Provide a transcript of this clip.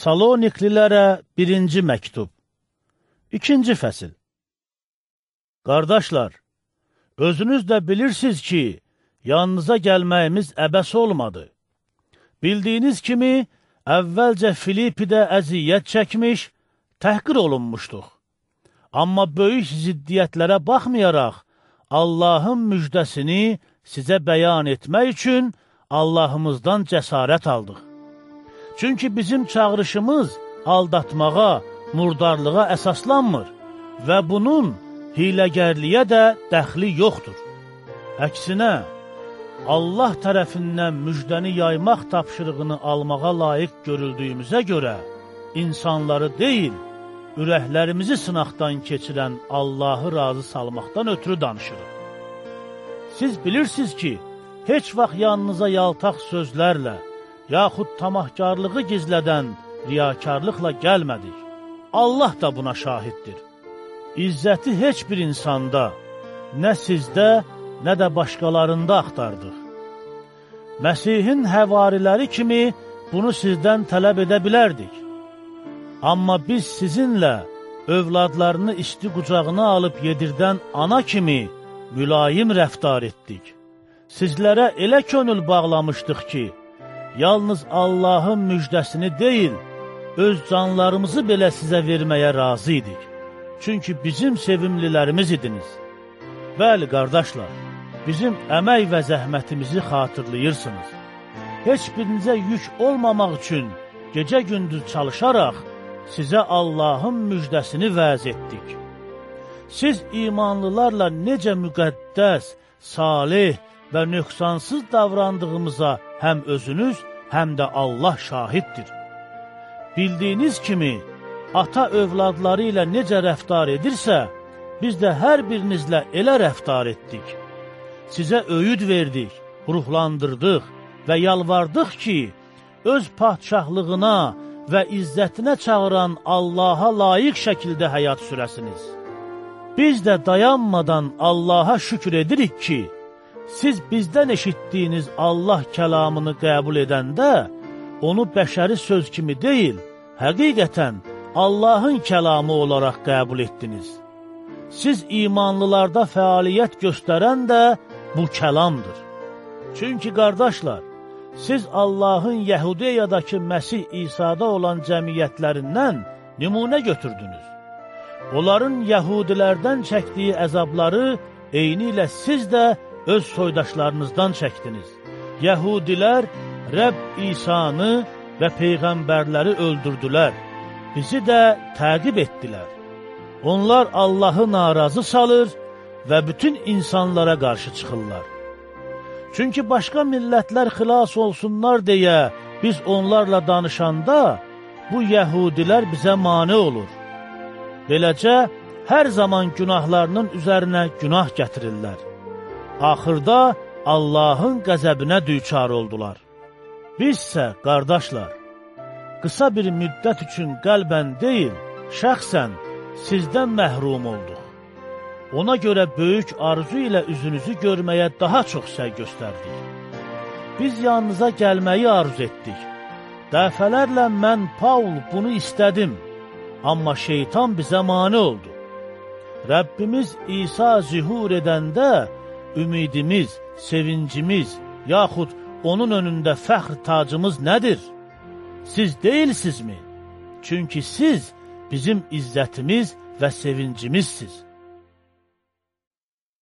Saloniklilərə birinci məktub İkinci fəsil Qardaşlar, özünüz də bilirsiniz ki, yanınıza gəlməyimiz əbəs olmadı. Bildiyiniz kimi, əvvəlcə Filipidə əziyyət çəkmiş, təhqir olunmuşduq. Amma böyük ziddiyyətlərə baxmayaraq, Allahın müjdəsini sizə bəyan etmək üçün Allahımızdan cəsarət aldıq. Çünki bizim çağrışımız aldatmağa, murdarlığa əsaslanmır və bunun hiləgərliyə də dəxli yoxdur. Əksinə, Allah tərəfindən müjdəni yaymaq tapşırığını almağa layiq görüldüyümüzə görə insanları deyil, ürəklərimizi sınaqdan keçirən Allahı razı salmaqdan ötürü danışırıq. Siz bilirsiniz ki, heç vaxt yanınıza yaltaq sözlərlə, yaxud tamahkarlığı gizlədən riyakarlıqla gəlmədik. Allah da buna şahiddir. İzzəti heç bir insanda, nə sizdə, nə də başqalarında axtardıq. Məsihin həvariləri kimi bunu sizdən tələb edə bilərdik. Amma biz sizinlə övladlarını isti qucağına alıb yedirdən ana kimi mülayim rəftar etdik. Sizlərə elə könül bağlamışdıq ki, yalnız Allahın müjdəsini deyil, öz canlarımızı belə sizə verməyə razı idik. Çünki bizim sevimlilərimiz idiniz. Bəli, qardaşlar, bizim əmək və zəhmətimizi xatırlayırsınız. Heç birinizə yük olmamaq üçün gecə-gündüz çalışaraq sizə Allahın müjdəsini vəz etdik. Siz imanlılarla necə müqəddəs, salih və nöqsansız davrandığımıza həm özünüz, həm də Allah şahiddir. Bildiyiniz kimi, ata övladları ilə necə rəftar edirsə, biz də hər birinizlə elə rəftar etdik. Sizə öyüd verdik, ruhlandırdıq və yalvardıq ki, öz padşahlığına və izzətinə çağıran Allaha layiq şəkildə həyat sürəsiniz. Biz də dayanmadan Allaha şükür edirik ki, siz bizdən eşitdiyiniz Allah kəlamını qəbul edəndə, onu bəşəri söz kimi deyil, həqiqətən Allahın kəlamı olaraq qəbul etdiniz. Siz imanlılarda fəaliyyət göstərən də bu kəlamdır. Çünki, qardaşlar, siz Allahın Yəhudiyadakı Məsih İsa'da olan cəmiyyətlərindən nümunə götürdünüz. Onların yəhudilərdən çəkdiyi əzabları eyni ilə siz də öz soydaşlarınızdan çəkdiniz. Yəhudilər Rəbb İsanı və Peyğəmbərləri öldürdülər, bizi də təqib etdilər. Onlar Allahı narazı salır və bütün insanlara qarşı çıxırlar. Çünki başqa millətlər xilas olsunlar deyə biz onlarla danışanda, bu yəhudilər bizə mane olur. Beləcə, hər zaman günahlarının üzərinə günah gətirirlər. Axırda Allahın qəzəbinə düçar oldular. Bizsə, qardaşlar, qısa bir müddət üçün qəlbən deyil, şəxsən sizdən məhrum olduq. Ona görə böyük arzu ilə üzünüzü görməyə daha çox səy göstərdik. Biz yanınıza gəlməyi arzu etdik. Dəfələrlə mən, Paul, bunu istədim, amma şeytan bizə mani oldu. Rəbbimiz İsa zühur edəndə, ümidimiz, sevincimiz, yaxud onun önündə fəxr tacımız nədir? Siz deyilsizmi? Çünki siz bizim izzətimiz və sevincimizsiz.